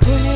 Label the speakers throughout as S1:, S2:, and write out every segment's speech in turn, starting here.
S1: punya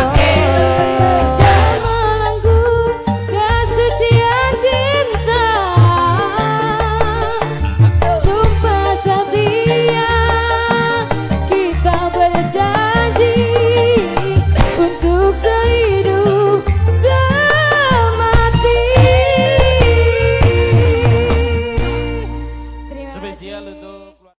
S2: Señor.